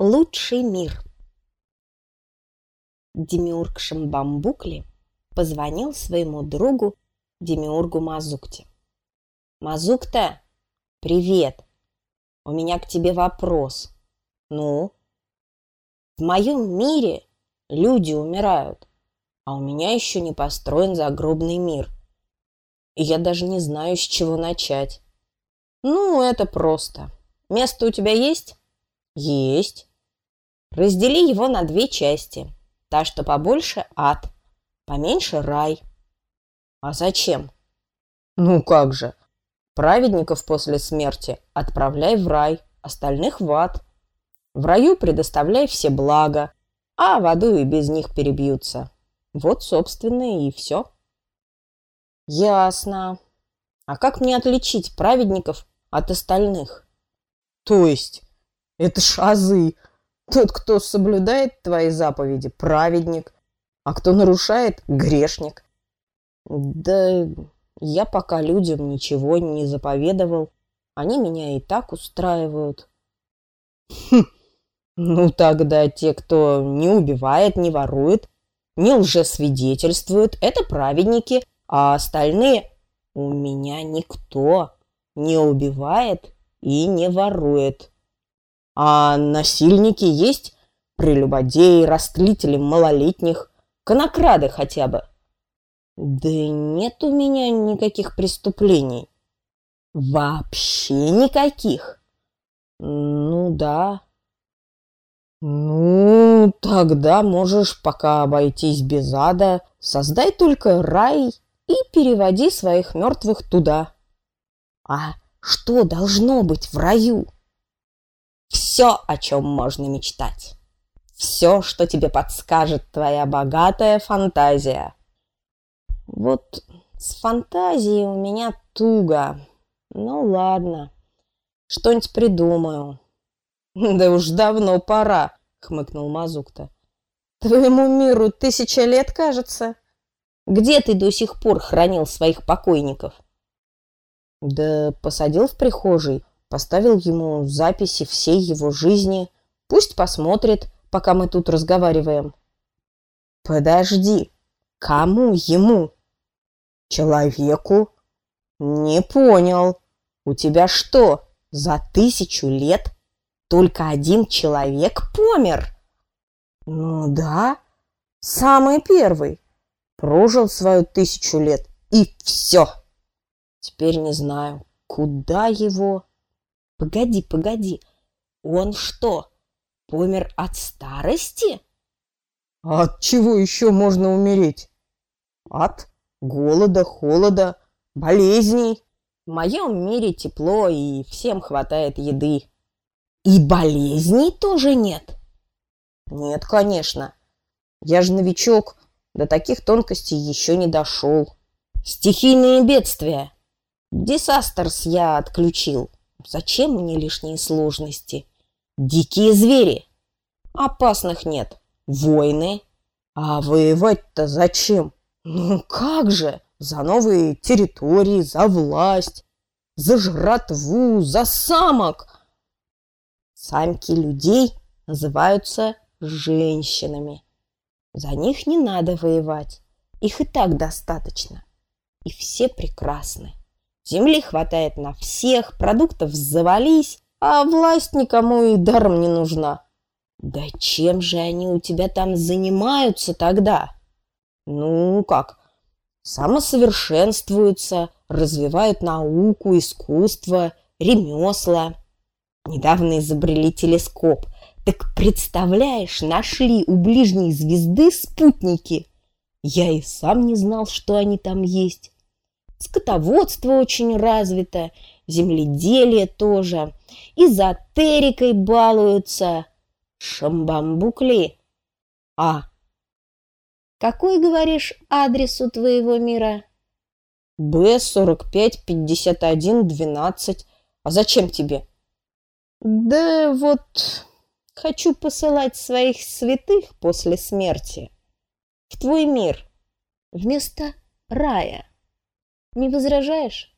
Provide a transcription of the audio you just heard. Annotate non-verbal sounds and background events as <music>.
лучший мир. Демиург Шамбамбукли позвонил своему другу Демиургу Мазукте. «Мазукта, привет! У меня к тебе вопрос. Ну? В моем мире люди умирают, а у меня еще не построен загробный мир. И я даже не знаю, с чего начать. Ну, это просто. Место у тебя есть? Есть. Раздели его на две части. Та, что побольше – ад, поменьше – рай. А зачем? Ну как же. Праведников после смерти отправляй в рай, остальных в ад. В раю предоставляй все блага, а в аду и без них перебьются. Вот, собственно, и все. Ясно. А как мне отличить праведников от остальных? То есть? Это ж азы. Тот, кто соблюдает твои заповеди, праведник, а кто нарушает, грешник. Да я пока людям ничего не заповедовал. Они меня и так устраивают. Хм, ну тогда те, кто не убивает, не ворует, не лжесвидетельствует, это праведники, а остальные у меня никто не убивает и не ворует. А насильники есть прелюбодеи, растлители малолетних, конокрады хотя бы. Да нет у меня никаких преступлений. Вообще никаких. Ну да. Ну, тогда можешь пока обойтись без ада. Создай только рай и переводи своих мертвых туда. А что должно быть в раю? все, о чем можно мечтать. Все, что тебе подскажет твоя богатая фантазия. Вот с фантазией у меня туго. Ну ладно, что-нибудь придумаю. <laughs> Да уж давно пора, хмыкнул Мазукта. Твоему миру тысяча лет, кажется. Где ты до сих пор хранил своих покойников? Да посадил в прихожей, поставил ему записи всей его жизни. Пусть посмотрит, пока мы тут разговариваем. Подожди, кому ему? Человеку? Не понял. У тебя что, за тысячу лет только один человек помер? Ну да, самый первый. Прожил свою тысячу лет и все. Теперь не знаю, куда его... «Погоди, погоди! Он что, помер от старости?» От чего еще можно умереть?» «От голода, холода, болезней». «В моем мире тепло и всем хватает еды». «И болезней тоже нет?» «Нет, конечно. Я же новичок, до таких тонкостей еще не дошел». «Стихийные бедствия. Дисастерс я отключил». Зачем мне лишние сложности? Дикие звери. Опасных нет. Войны. А воевать-то зачем? Ну как же? За новые территории, за власть, за жратву, за самок. Самки людей называются женщинами. За них не надо воевать. Их и так достаточно. И все прекрасны. Земли хватает на всех, продуктов завались, а власть никому и даром не нужна. Да чем же они у тебя там занимаются тогда? Ну как, самосовершенствуются, развивают науку, искусство, ремесла. Недавно изобрели телескоп. Так представляешь, нашли у ближней звезды спутники. Я и сам не знал, что они там есть скотоводство очень развито, земледелие тоже, эзотерикой балуются. Шамбамбукли. А. Какой, говоришь, адрес у твоего мира? Б-45-51-12. А зачем тебе? Да вот хочу посылать своих святых после смерти в твой мир вместо рая. Не возражаешь?»